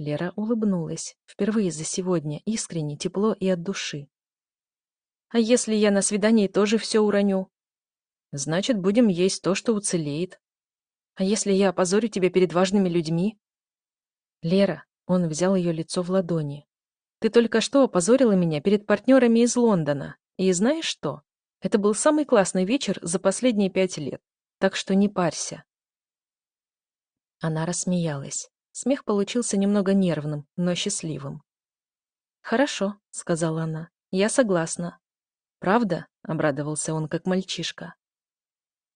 Лера улыбнулась. Впервые за сегодня, искренне, тепло и от души. «А если я на свидании тоже все уроню?» «Значит, будем есть то, что уцелеет. А если я опозорю тебя перед важными людьми?» «Лера», — он взял ее лицо в ладони, «ты только что опозорила меня перед партнерами из Лондона. И знаешь что? Это был самый классный вечер за последние пять лет. Так что не парься». Она рассмеялась. Смех получился немного нервным, но счастливым. «Хорошо», — сказала она, — «я согласна». «Правда?» — обрадовался он, как мальчишка.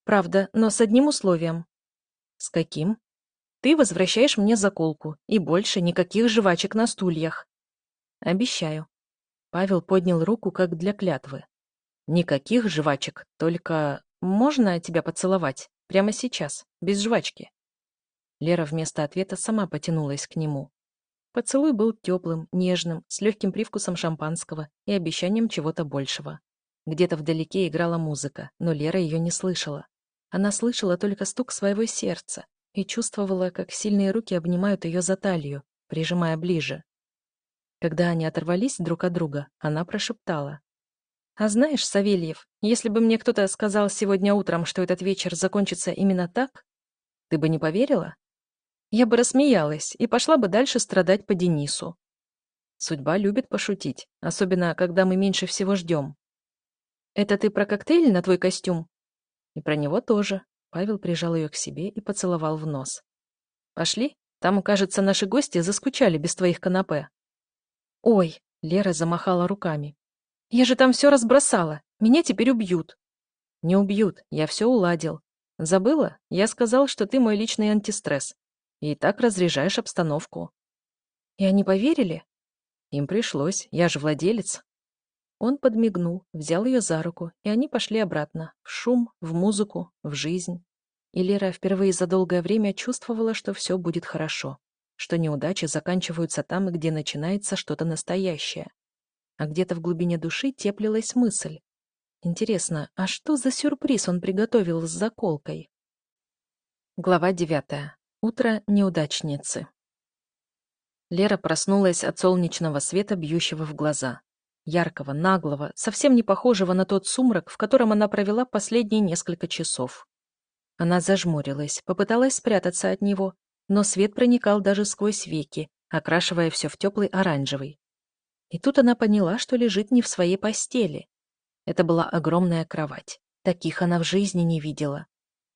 «Правда, но с одним условием». «С каким?» «Ты возвращаешь мне заколку, и больше никаких жвачек на стульях». «Обещаю». Павел поднял руку, как для клятвы. «Никаких жвачек, только можно тебя поцеловать? Прямо сейчас, без жвачки?» Лера вместо ответа сама потянулась к нему. Поцелуй был теплым, нежным, с легким привкусом шампанского и обещанием чего-то большего. Где-то вдалеке играла музыка, но Лера ее не слышала. Она слышала только стук своего сердца и чувствовала, как сильные руки обнимают ее за талию, прижимая ближе. Когда они оторвались друг от друга, она прошептала. «А знаешь, Савельев, если бы мне кто-то сказал сегодня утром, что этот вечер закончится именно так, ты бы не поверила?» Я бы рассмеялась и пошла бы дальше страдать по Денису. Судьба любит пошутить, особенно когда мы меньше всего ждем. «Это ты про коктейль на твой костюм?» «И про него тоже». Павел прижал ее к себе и поцеловал в нос. «Пошли? Там, кажется, наши гости заскучали без твоих канапе». «Ой!» — Лера замахала руками. «Я же там все разбросала. Меня теперь убьют». «Не убьют. Я все уладил. Забыла? Я сказал, что ты мой личный антистресс. И так разряжаешь обстановку. И они поверили? Им пришлось, я же владелец. Он подмигнул, взял ее за руку, и они пошли обратно, в шум, в музыку, в жизнь. И Лера впервые за долгое время чувствовала, что все будет хорошо, что неудачи заканчиваются там, где начинается что-то настоящее. А где-то в глубине души теплилась мысль. Интересно, а что за сюрприз он приготовил с заколкой? Глава девятая. Утро неудачницы. Лера проснулась от солнечного света, бьющего в глаза. Яркого, наглого, совсем не похожего на тот сумрак, в котором она провела последние несколько часов. Она зажмурилась, попыталась спрятаться от него, но свет проникал даже сквозь веки, окрашивая все в теплый оранжевый. И тут она поняла, что лежит не в своей постели. Это была огромная кровать. Таких она в жизни не видела.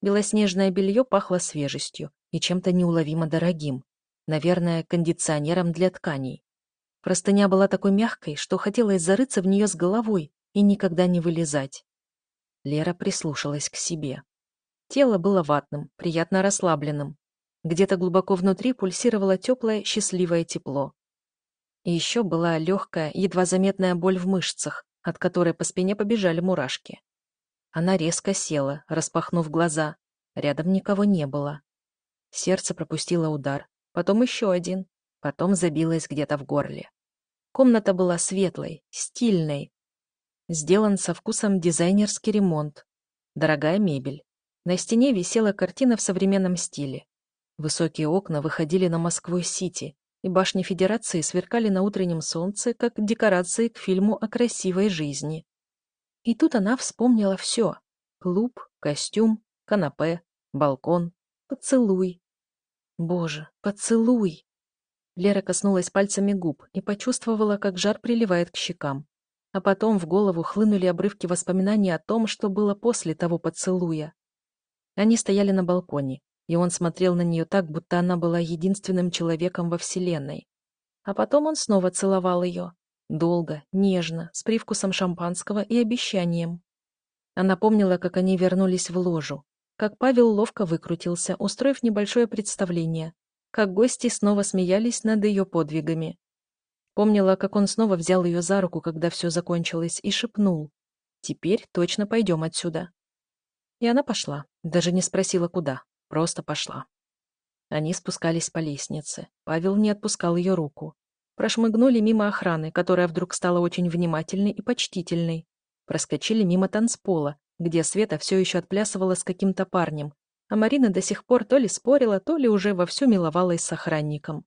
Белоснежное белье пахло свежестью, и чем-то неуловимо дорогим. Наверное, кондиционером для тканей. Простыня была такой мягкой, что хотелось зарыться в нее с головой и никогда не вылезать. Лера прислушалась к себе. Тело было ватным, приятно расслабленным. Где-то глубоко внутри пульсировало теплое, счастливое тепло. И еще была легкая, едва заметная боль в мышцах, от которой по спине побежали мурашки. Она резко села, распахнув глаза. Рядом никого не было. Сердце пропустило удар, потом еще один, потом забилось где-то в горле. Комната была светлой, стильной. Сделан со вкусом дизайнерский ремонт. Дорогая мебель. На стене висела картина в современном стиле. Высокие окна выходили на Москву-Сити, и башни Федерации сверкали на утреннем солнце, как декорации к фильму о красивой жизни. И тут она вспомнила все. Клуб, костюм, канапе, балкон, Поцелуй. Боже, поцелуй. Лера коснулась пальцами губ и почувствовала, как жар приливает к щекам. А потом в голову хлынули обрывки воспоминаний о том, что было после того поцелуя. Они стояли на балконе, и он смотрел на нее так, будто она была единственным человеком во Вселенной. А потом он снова целовал ее. Долго, нежно, с привкусом шампанского и обещанием. Она помнила, как они вернулись в ложу, как Павел ловко выкрутился, устроив небольшое представление, как гости снова смеялись над ее подвигами. Помнила, как он снова взял ее за руку, когда все закончилось, и шепнул «Теперь точно пойдем отсюда». И она пошла, даже не спросила, куда, просто пошла. Они спускались по лестнице. Павел не отпускал ее руку. Прошмыгнули мимо охраны, которая вдруг стала очень внимательной и почтительной. Проскочили мимо танцпола, где Света все еще отплясывала с каким-то парнем, а Марина до сих пор то ли спорила, то ли уже вовсю миловалась с охранником.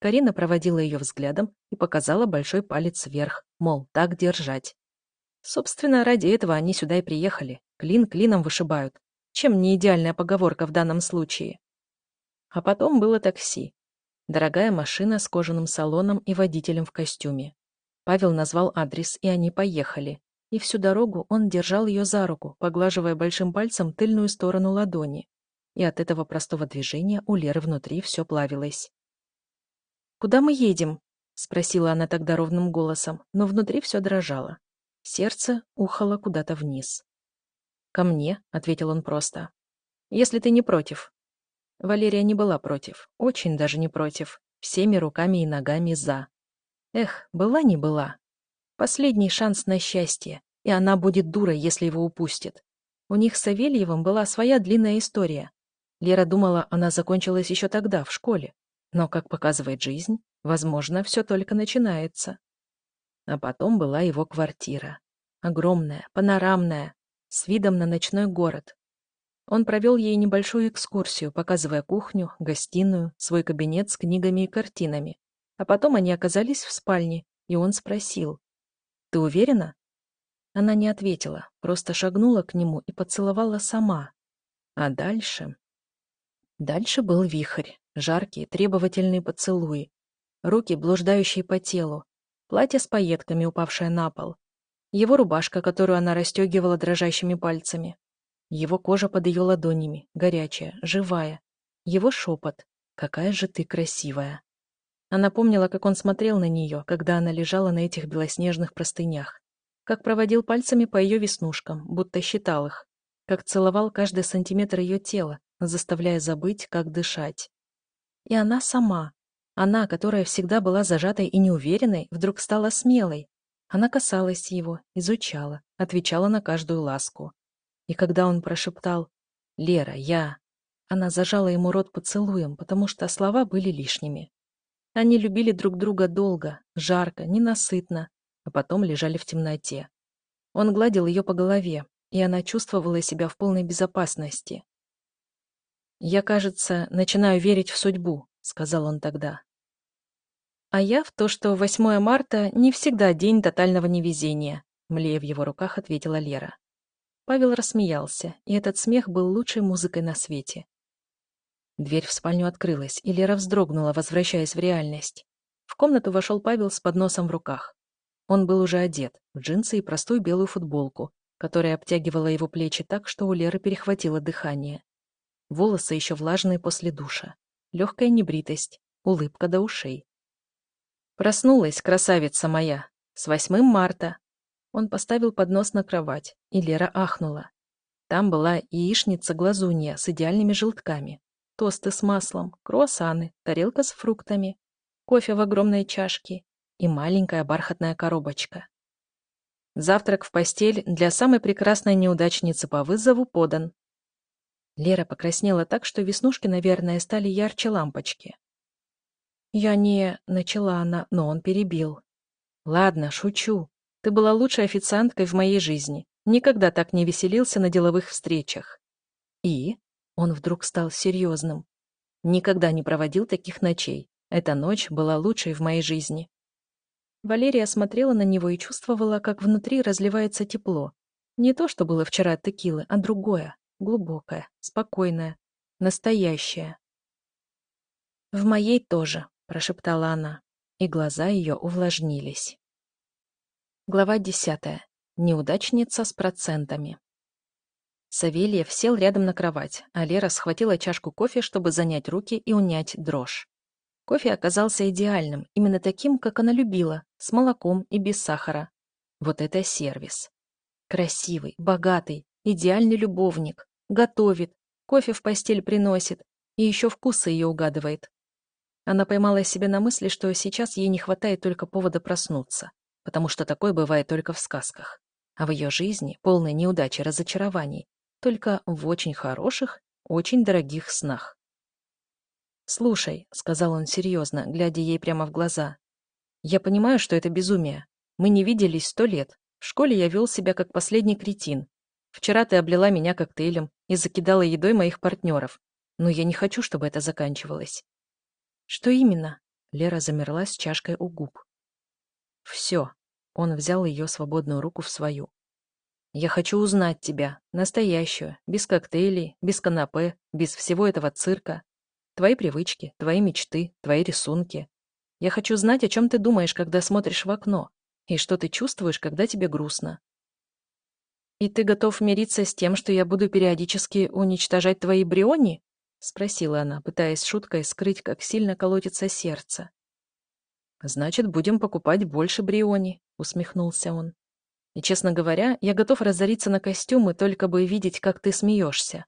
Карина проводила ее взглядом и показала большой палец вверх, мол, так держать. Собственно, ради этого они сюда и приехали. Клин клином вышибают. Чем не идеальная поговорка в данном случае? А потом было такси. Дорогая машина с кожаным салоном и водителем в костюме. Павел назвал адрес, и они поехали. И всю дорогу он держал ее за руку, поглаживая большим пальцем тыльную сторону ладони. И от этого простого движения у Леры внутри все плавилось. «Куда мы едем?» — спросила она тогда ровным голосом, но внутри все дрожало. Сердце ухало куда-то вниз. «Ко мне», — ответил он просто. «Если ты не против». Валерия не была против, очень даже не против, всеми руками и ногами за. Эх, была не была. Последний шанс на счастье, и она будет дурой, если его упустит. У них с Савельевым была своя длинная история. Лера думала, она закончилась еще тогда, в школе. Но, как показывает жизнь, возможно, все только начинается. А потом была его квартира. Огромная, панорамная, с видом на ночной город. Он провел ей небольшую экскурсию, показывая кухню, гостиную, свой кабинет с книгами и картинами. А потом они оказались в спальне, и он спросил. «Ты уверена?» Она не ответила, просто шагнула к нему и поцеловала сама. А дальше... Дальше был вихрь, жаркие, требовательные поцелуи, руки, блуждающие по телу, платье с пайетками, упавшее на пол, его рубашка, которую она расстегивала дрожащими пальцами. Его кожа под ее ладонями, горячая, живая. Его шепот. «Какая же ты красивая!» Она помнила, как он смотрел на нее, когда она лежала на этих белоснежных простынях. Как проводил пальцами по ее веснушкам, будто считал их. Как целовал каждый сантиметр ее тела, заставляя забыть, как дышать. И она сама, она, которая всегда была зажатой и неуверенной, вдруг стала смелой, она касалась его, изучала, отвечала на каждую ласку. И когда он прошептал «Лера, я...», она зажала ему рот поцелуем, потому что слова были лишними. Они любили друг друга долго, жарко, ненасытно, а потом лежали в темноте. Он гладил ее по голове, и она чувствовала себя в полной безопасности. «Я, кажется, начинаю верить в судьбу», — сказал он тогда. А я в то, что 8 марта не всегда день тотального невезения, млея в его руках, ответила Лера. Павел рассмеялся, и этот смех был лучшей музыкой на свете. Дверь в спальню открылась, и Лера вздрогнула, возвращаясь в реальность. В комнату вошел Павел с подносом в руках. Он был уже одет, в джинсы и простую белую футболку, которая обтягивала его плечи так, что у Леры перехватило дыхание. Волосы еще влажные после душа. Легкая небритость, улыбка до ушей. Проснулась, красавица моя. С восьмым марта. Он поставил поднос на кровать, и Лера ахнула. Там была яичница-глазунья с идеальными желтками, тосты с маслом, круассаны, тарелка с фруктами, кофе в огромной чашке и маленькая бархатная коробочка. Завтрак в постель для самой прекрасной неудачницы по вызову подан. Лера покраснела так, что веснушки, наверное, стали ярче лампочки. «Я не...» — начала она, но он перебил. «Ладно, шучу. Ты была лучшей официанткой в моей жизни. Никогда так не веселился на деловых встречах». «И?» — он вдруг стал серьезным. «Никогда не проводил таких ночей. Эта ночь была лучшей в моей жизни». Валерия смотрела на него и чувствовала, как внутри разливается тепло. Не то, что было вчера от текилы, а другое, глубокое, спокойное, настоящее. «В моей тоже», прошептала она, и глаза ее увлажнились. Глава десятая. Неудачница с процентами. Савельев сел рядом на кровать, а Лера схватила чашку кофе, чтобы занять руки и унять дрожь. Кофе оказался идеальным, именно таким, как она любила, с молоком и без сахара. Вот это сервис. Красивый, богатый, идеальный любовник. Готовит, кофе в постель приносит и еще вкусы ее угадывает. Она поймала себя на мысли, что сейчас ей не хватает только повода проснуться, потому что такое бывает только в сказках. А в ее жизни, полной неудачи разочарований, только в очень хороших, очень дорогих снах. «Слушай», — сказал он серьезно, глядя ей прямо в глаза, — «я понимаю, что это безумие. Мы не виделись сто лет. В школе я вел себя как последний кретин. Вчера ты облила меня коктейлем и закидала едой моих партнеров. Но я не хочу, чтобы это заканчивалось. «Что именно?» Лера замерла с чашкой у губ. Все. Он взял ее свободную руку в свою. Я хочу узнать тебя, настоящую, без коктейлей, без канапе, без всего этого цирка. Твои привычки, твои мечты, твои рисунки. Я хочу знать, о чем ты думаешь, когда смотришь в окно, и что ты чувствуешь, когда тебе грустно. «И ты готов мириться с тем, что я буду периодически уничтожать твои бриони?» — спросила она, пытаясь шуткой скрыть, как сильно колотится сердце. «Значит, будем покупать больше бриони», — усмехнулся он. «И, честно говоря, я готов разориться на костюмы, только бы видеть, как ты смеешься».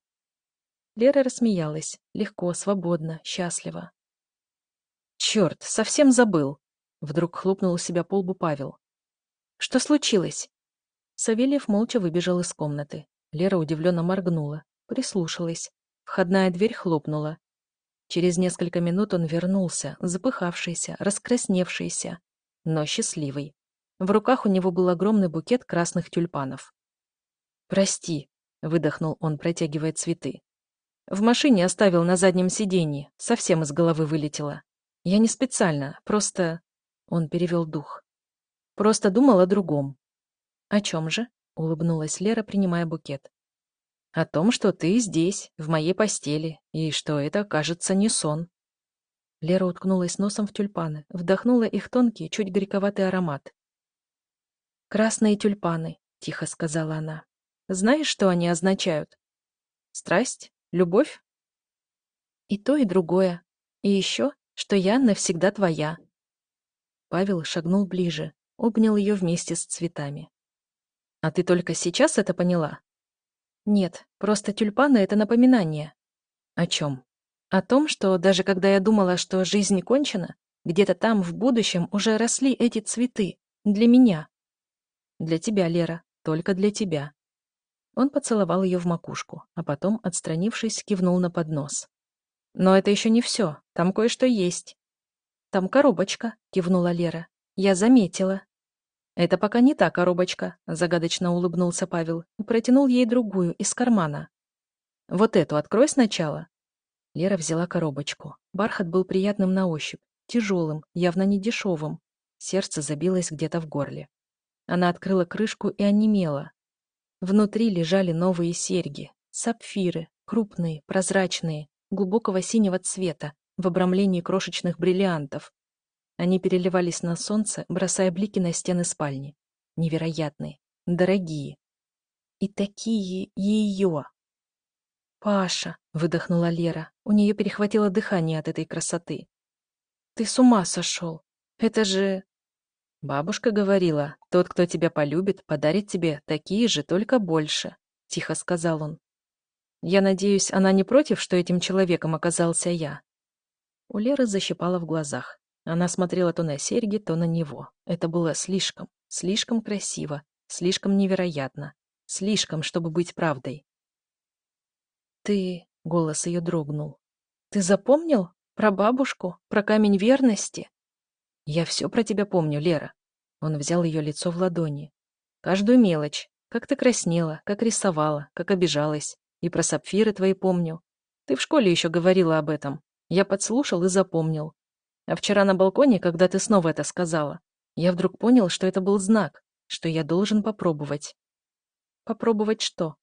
Лера рассмеялась, легко, свободно, счастливо. «Черт, совсем забыл!» — вдруг хлопнул у себя по лбу Павел. «Что случилось?» Савельев молча выбежал из комнаты. Лера удивленно моргнула, прислушалась. Входная дверь хлопнула. Через несколько минут он вернулся, запыхавшийся, раскрасневшийся, но счастливый. В руках у него был огромный букет красных тюльпанов. «Прости», — выдохнул он, протягивая цветы. В машине оставил на заднем сиденье, совсем из головы вылетело. Я не специально, просто... Он перевел дух. Просто думал о другом. О чем же? Улыбнулась Лера, принимая букет. О том, что ты здесь, в моей постели, и что это, кажется, не сон. Лера уткнулась носом в тюльпаны, вдохнула их тонкий, чуть горьковатый аромат. «Красные тюльпаны», — тихо сказала она. «Знаешь, что они означают? Страсть? Любовь? И то, и другое. И еще, что я навсегда твоя. Павел шагнул ближе, обнял ее вместе с цветами. А ты только сейчас это поняла? Нет, просто тюльпаны — это напоминание. О чем? О том, что даже когда я думала, что жизнь кончена, где-то там, в будущем, уже росли эти цветы. Для меня. Для тебя, Лера, только для тебя. Он поцеловал ее в макушку, а потом, отстранившись, кивнул на поднос. «Но это еще не все. Там кое-что есть». «Там коробочка», — кивнула Лера. «Я заметила». «Это пока не та коробочка», — загадочно улыбнулся Павел и протянул ей другую из кармана. «Вот эту открой сначала». Лера взяла коробочку. Бархат был приятным на ощупь, тяжелым, явно не дешевым. Сердце забилось где-то в горле. Она открыла крышку и онемела, Внутри лежали новые серьги, сапфиры, крупные, прозрачные, глубокого синего цвета, в обрамлении крошечных бриллиантов. Они переливались на солнце, бросая блики на стены спальни. Невероятные, дорогие. И такие ее. «Паша», — выдохнула Лера, у нее перехватило дыхание от этой красоты. «Ты с ума сошел! Это же...» Бабушка говорила, тот, кто тебя полюбит, подарит тебе такие же, только больше, тихо сказал он. Я надеюсь, она не против, что этим человеком оказался я. У Леры защипала в глазах. Она смотрела то на серьги, то на него. Это было слишком, слишком красиво, слишком невероятно, слишком, чтобы быть правдой. «Ты...» — голос ее дрогнул. «Ты запомнил? Про бабушку? Про камень верности?» «Я все про тебя помню, Лера». Он взял ее лицо в ладони. «Каждую мелочь. Как ты краснела, как рисовала, как обижалась. И про сапфиры твои помню. Ты в школе еще говорила об этом. Я подслушал и запомнил. А вчера на балконе, когда ты снова это сказала, я вдруг понял, что это был знак, что я должен попробовать». «Попробовать что?»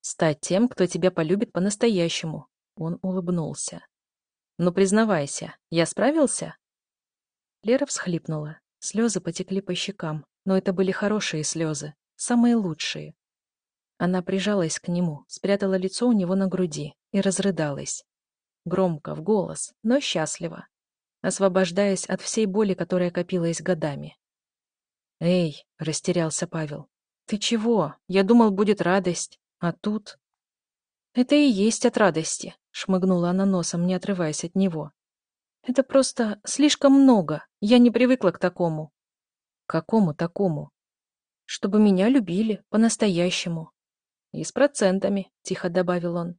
«Стать тем, кто тебя полюбит по-настоящему». Он улыбнулся. «Ну, признавайся, я справился?» Лера всхлипнула. Слезы потекли по щекам, но это были хорошие слезы, самые лучшие. Она прижалась к нему, спрятала лицо у него на груди и разрыдалась. Громко, в голос, но счастливо, освобождаясь от всей боли, которая копилась годами. «Эй!» — растерялся Павел. «Ты чего? Я думал, будет радость. А тут...» «Это и есть от радости», — шмыгнула она носом, не отрываясь от него. Это просто слишком много. Я не привыкла к такому. Какому такому? Чтобы меня любили по-настоящему. И с процентами, тихо добавил он.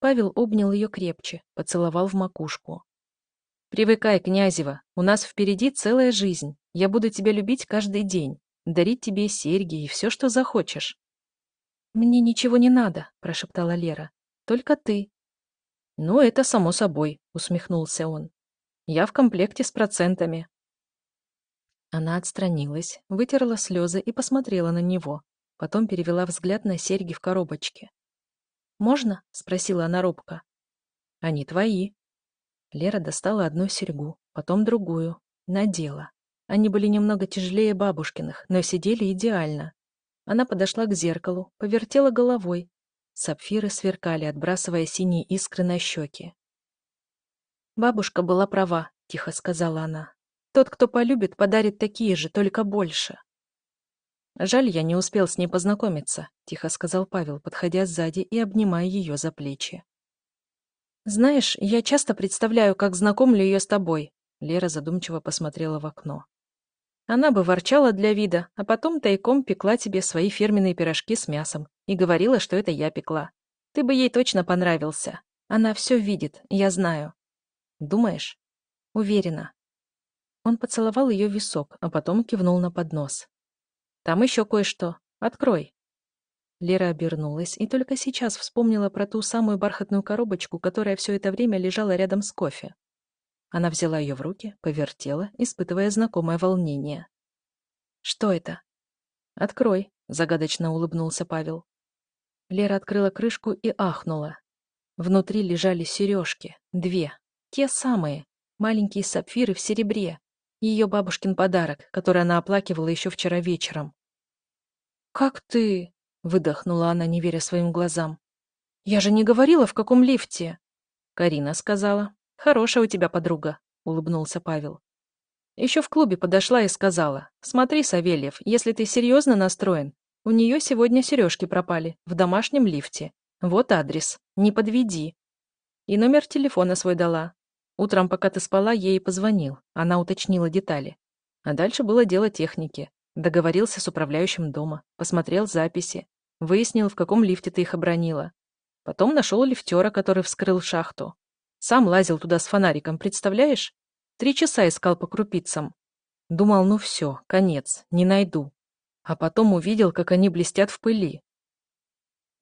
Павел обнял ее крепче, поцеловал в макушку. Привыкай, Князева, у нас впереди целая жизнь. Я буду тебя любить каждый день, дарить тебе серьги и все, что захочешь. Мне ничего не надо, прошептала Лера. Только ты. Ну, это само собой, усмехнулся он. Я в комплекте с процентами. Она отстранилась, вытерла слезы и посмотрела на него. Потом перевела взгляд на серьги в коробочке. «Можно?» — спросила она робко. «Они твои». Лера достала одну серьгу, потом другую. Надела. Они были немного тяжелее бабушкиных, но сидели идеально. Она подошла к зеркалу, повертела головой. Сапфиры сверкали, отбрасывая синие искры на щеки. «Бабушка была права», — тихо сказала она. «Тот, кто полюбит, подарит такие же, только больше». «Жаль, я не успел с ней познакомиться», — тихо сказал Павел, подходя сзади и обнимая ее за плечи. «Знаешь, я часто представляю, как знакомлю ее с тобой», — Лера задумчиво посмотрела в окно. «Она бы ворчала для вида, а потом тайком пекла тебе свои фирменные пирожки с мясом и говорила, что это я пекла. Ты бы ей точно понравился. Она все видит, я знаю». «Думаешь?» «Уверена». Он поцеловал ее висок, а потом кивнул на поднос. Там еще кое-что. Открой». Лера обернулась и только сейчас вспомнила про ту самую бархатную коробочку, которая все это время лежала рядом с кофе. Она взяла ее в руки, повертела, испытывая знакомое волнение. «Что это?» «Открой», — загадочно улыбнулся Павел. Лера открыла крышку и ахнула. Внутри лежали сережки, две, те самые, маленькие сапфиры в серебре, ее бабушкин подарок, который она оплакивала еще вчера вечером. «Как ты?» — выдохнула она, не веря своим глазам. «Я же не говорила, в каком лифте!» Карина сказала. «Хорошая у тебя подруга», — улыбнулся Павел. Еще в клубе подошла и сказала. «Смотри, Савельев, если ты серьезно настроен, у нее сегодня сережки пропали, в домашнем лифте. Вот адрес. Не подведи». И номер телефона свой дала. Утром, пока ты спала, ей позвонил. Она уточнила детали. А дальше было дело техники. Договорился с управляющим дома, посмотрел записи, выяснил, в каком лифте ты их обронила. Потом нашел лифтера, который вскрыл шахту. Сам лазил туда с фонариком, представляешь? Три часа искал по крупицам. Думал, ну все, конец, не найду. А потом увидел, как они блестят в пыли.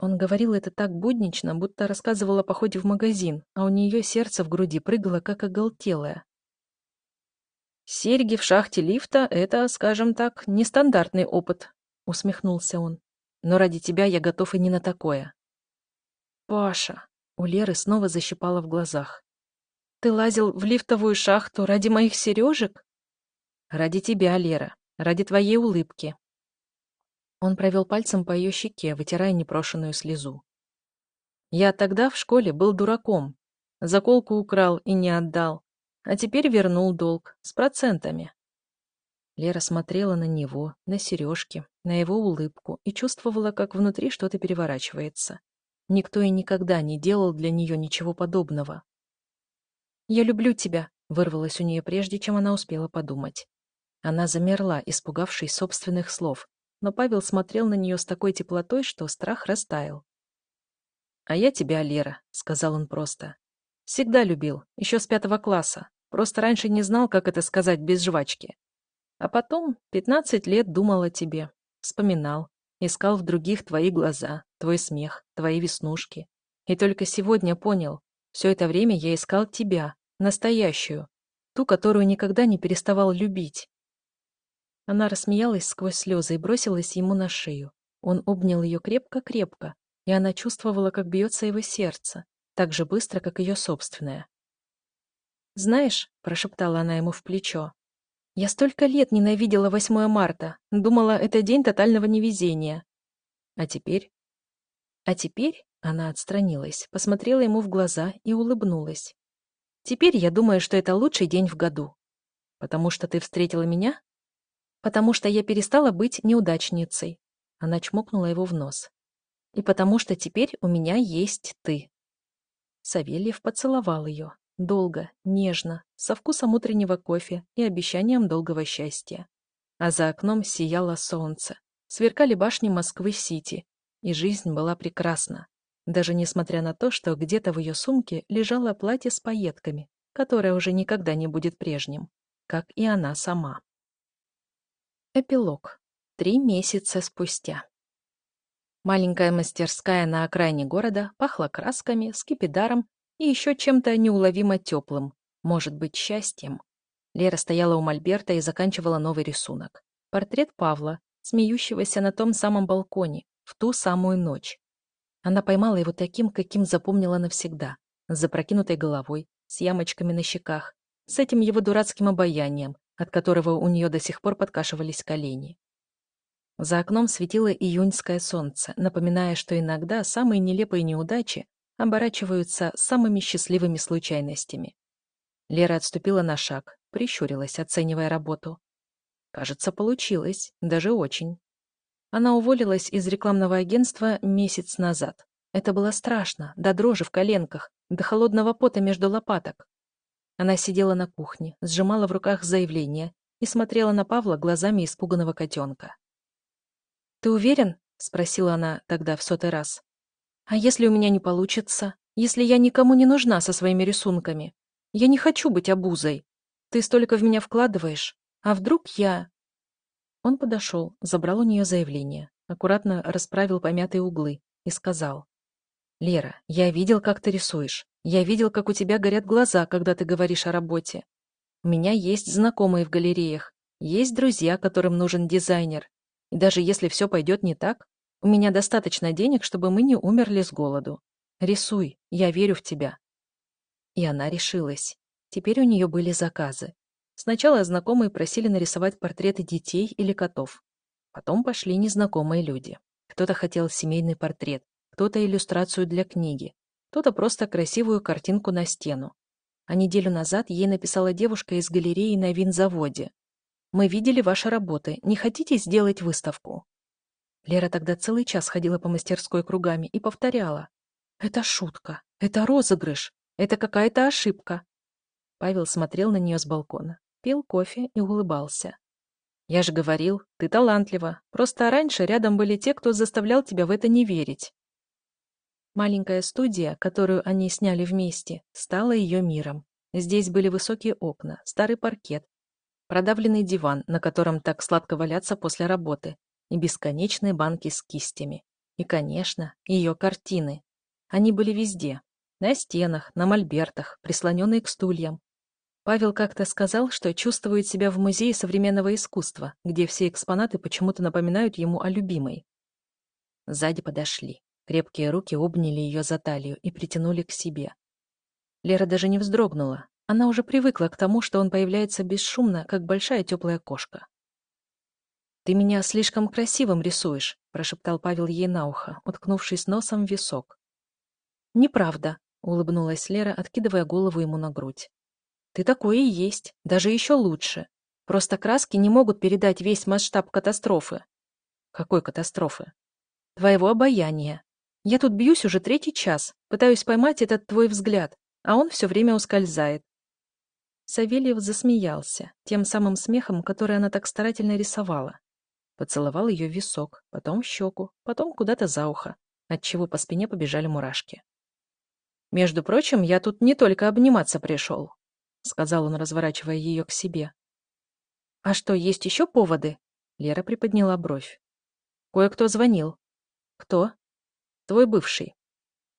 Он говорил это так буднично, будто рассказывал о походе в магазин, а у нее сердце в груди прыгало, как оголтелое. «Серьги в шахте лифта — это, скажем так, нестандартный опыт», — усмехнулся он. «Но ради тебя я готов и не на такое». «Паша!» — у Леры снова защипала в глазах. «Ты лазил в лифтовую шахту ради моих сережек?» «Ради тебя, Лера, ради твоей улыбки, он провел пальцем по ее щеке, вытирая непрошенную слезу. «Я тогда в школе был дураком. Заколку украл и не отдал. А теперь вернул долг. С процентами». Лера смотрела на него, на сережки, на его улыбку и чувствовала, как внутри что-то переворачивается. Никто и никогда не делал для нее ничего подобного. «Я люблю тебя», — вырвалось у нее прежде, чем она успела подумать. Она замерла, испугавшись собственных слов, но Павел смотрел на нее с такой теплотой, что страх растаял. «А я тебя, Лера», — сказал он просто. «Всегда любил, еще с пятого класса. Просто раньше не знал, как это сказать без жвачки. А потом пятнадцать лет думал о тебе, вспоминал, искал в других твои глаза, твой смех, твои веснушки. И только сегодня понял, все это время я искал тебя, настоящую, ту, которую никогда не переставал любить. Она рассмеялась сквозь слезы и бросилась ему на шею. Он обнял ее крепко-крепко, и она чувствовала, как бьется его сердце, так же быстро, как ее собственное. «Знаешь», — прошептала она ему в плечо, — «я столько лет ненавидела 8 марта, думала, это день тотального невезения. А теперь?» А теперь она отстранилась, посмотрела ему в глаза и улыбнулась. «Теперь я думаю, что это лучший день в году. Потому что ты встретила меня?» Потому что я перестала быть неудачницей. Она чмокнула его в нос. И потому что теперь у меня есть ты. Савельев поцеловал ее. Долго, нежно, со вкусом утреннего кофе и обещанием долгого счастья. А за окном сияло солнце. Сверкали башни Москвы-Сити. И жизнь была прекрасна. Даже несмотря на то, что где-то в ее сумке лежало платье с пайетками, которое уже никогда не будет прежним, как и она сама. Эпилог. Три месяца спустя. Маленькая мастерская на окраине города пахла красками, скипидаром и еще чем-то неуловимо теплым. может быть счастьем. Лера стояла у мольберта и заканчивала новый рисунок. Портрет Павла, смеющегося на том самом балконе, в ту самую ночь. Она поймала его таким, каким запомнила навсегда, с запрокинутой головой, с ямочками на щеках, с этим его дурацким обаянием, от которого у нее до сих пор подкашивались колени. За окном светило июньское солнце, напоминая, что иногда самые нелепые неудачи оборачиваются самыми счастливыми случайностями. Лера отступила на шаг, прищурилась, оценивая работу. Кажется, получилось, даже очень. Она уволилась из рекламного агентства месяц назад. Это было страшно, до дрожи в коленках, до холодного пота между лопаток. Она сидела на кухне, сжимала в руках заявление и смотрела на Павла глазами испуганного котенка. «Ты уверен?» — спросила она тогда в сотый раз. «А если у меня не получится? Если я никому не нужна со своими рисунками? Я не хочу быть обузой. Ты столько в меня вкладываешь. А вдруг я...» Он подошел, забрал у нее заявление, аккуратно расправил помятые углы и сказал. «Лера, я видел, как ты рисуешь. Я видел, как у тебя горят глаза, когда ты говоришь о работе. У меня есть знакомые в галереях, есть друзья, которым нужен дизайнер. И даже если все пойдет не так, у меня достаточно денег, чтобы мы не умерли с голоду. Рисуй, я верю в тебя. И она решилась. Теперь у нее были заказы. Сначала знакомые просили нарисовать портреты детей или котов. Потом пошли незнакомые люди. Кто-то хотел семейный портрет, кто-то иллюстрацию для книги, кто-то просто красивую картинку на стену. А неделю назад ей написала девушка из галереи на винзаводе. «Мы видели ваши работы. Не хотите сделать выставку?» Лера тогда целый час ходила по мастерской кругами и повторяла. «Это шутка. Это розыгрыш. Это какая-то ошибка». Павел смотрел на нее с балкона, пил кофе и улыбался. «Я же говорил, ты талантлива. Просто раньше рядом были те, кто заставлял тебя в это не верить. Маленькая студия, которую они сняли вместе, стала ее миром. Здесь были высокие окна, старый паркет, продавленный диван, на котором так сладко валяться после работы, и бесконечные банки с кистями. И, конечно, ее картины. Они были везде. На стенах, на мольбертах, прислоненные к стульям. Павел как-то сказал, что чувствует себя в музее современного искусства, где все экспонаты почему-то напоминают ему о любимой. Сзади подошли. Крепкие руки обняли ее за талию и притянули к себе. Лера даже не вздрогнула. Она уже привыкла к тому, что он появляется бесшумно, как большая теплая кошка. «Ты меня слишком красивым рисуешь», — прошептал Павел ей на ухо, уткнувшись носом в висок. «Неправда», — улыбнулась Лера, откидывая голову ему на грудь. «Ты такой и есть, даже еще лучше. Просто краски не могут передать весь масштаб катастрофы». «Какой катастрофы?» «Твоего обаяния. Я тут бьюсь уже третий час, пытаюсь поймать этот твой взгляд, а он все время ускользает. Савельев засмеялся, тем самым смехом, который она так старательно рисовала. Поцеловал ее в висок, потом в щеку, потом куда-то за ухо, отчего по спине побежали мурашки. «Между прочим, я тут не только обниматься пришел», — сказал он, разворачивая ее к себе. «А что, есть еще поводы?» Лера приподняла бровь. «Кое-кто звонил». «Кто?» Твой бывший».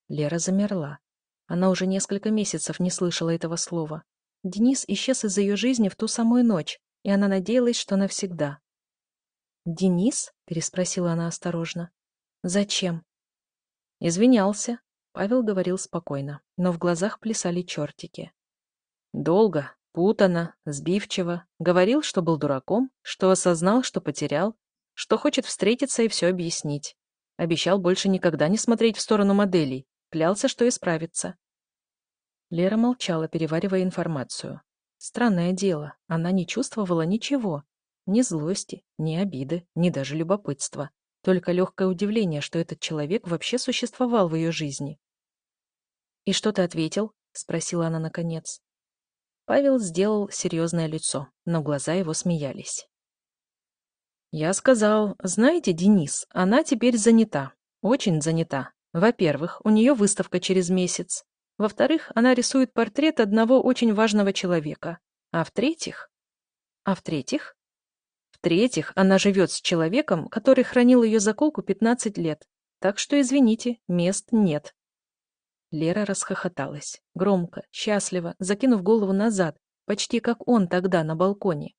Лера замерла. Она уже несколько месяцев не слышала этого слова. Денис исчез из ее жизни в ту самую ночь, и она надеялась, что навсегда. «Денис?» — переспросила она осторожно. «Зачем?» «Извинялся», — Павел говорил спокойно, но в глазах плясали чертики. «Долго, путано, сбивчиво. Говорил, что был дураком, что осознал, что потерял, что хочет встретиться и все объяснить. Обещал больше никогда не смотреть в сторону моделей. Клялся, что исправится. Лера молчала, переваривая информацию. Странное дело, она не чувствовала ничего. Ни злости, ни обиды, ни даже любопытства. Только легкое удивление, что этот человек вообще существовал в ее жизни. «И что ты ответил?» — спросила она наконец. Павел сделал серьезное лицо, но глаза его смеялись. Я сказал, знаете, Денис, она теперь занята, очень занята. Во-первых, у нее выставка через месяц. Во-вторых, она рисует портрет одного очень важного человека. А в-третьих... А в-третьих? В-третьих, она живет с человеком, который хранил ее заколку 15 лет. Так что, извините, мест нет. Лера расхохоталась. Громко, счастливо, закинув голову назад, почти как он тогда на балконе.